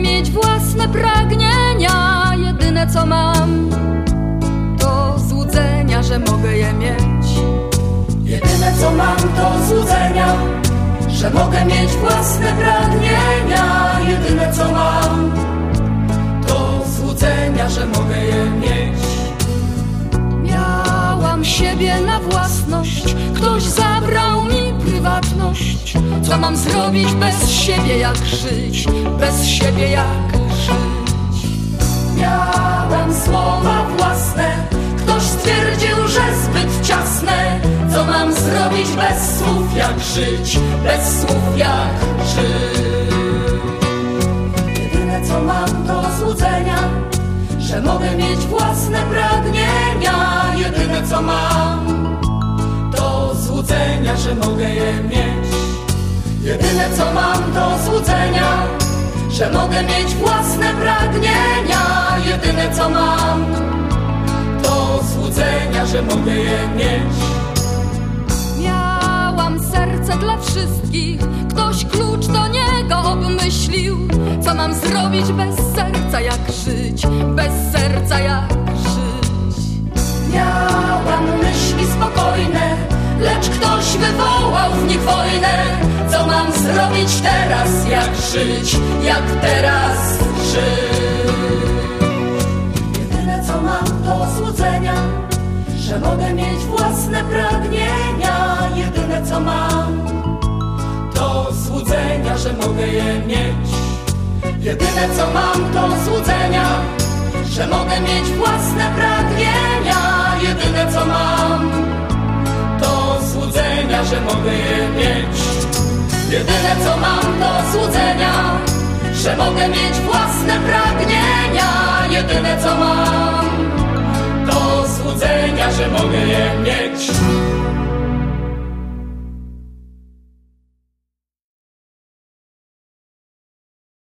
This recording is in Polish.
mieć własne pragnienia. Jedyne co mam, to złudzenia, że mogę je mieć. Jedyne co mam, to złudzenia, że mogę mieć własne pragnienia. Jedyne co mam, to złudzenia, że mogę je mieć. Miałam siebie na własność, ktoś za co mam zrobić bez siebie, jak żyć? Bez siebie, jak żyć? Miałam słowa własne, ktoś stwierdził, że zbyt ciasne. Co mam zrobić bez słów, jak żyć? Bez słów, jak żyć? Jedyne co mam to złudzenia, że mogę mieć własne pragnienia. Jedyne co mam to złudzenia, że mogę je mieć. Jedyne co mam to złudzenia, że mogę mieć własne pragnienia. Jedyne co mam to złudzenia, że mogę je mieć. Miałam serce dla wszystkich, ktoś klucz do niego obmyślił. Co mam zrobić bez serca, jak żyć? Bez serca, jak zrobić teraz, jak żyć, jak teraz żyć? Jedyne co mam to złudzenia, że mogę mieć własne pragnienia. Jedyne co mam to złudzenia, że mogę je mieć. Jedyne co mam to złudzenia, że mogę mieć własne pragnienia. Jedyne co mam to złudzenia, że mogę je mieć. Jedyne co mam do złudzenia, że mogę mieć własne pragnienia. Jedyne co mam do złudzenia, że mogę je mieć.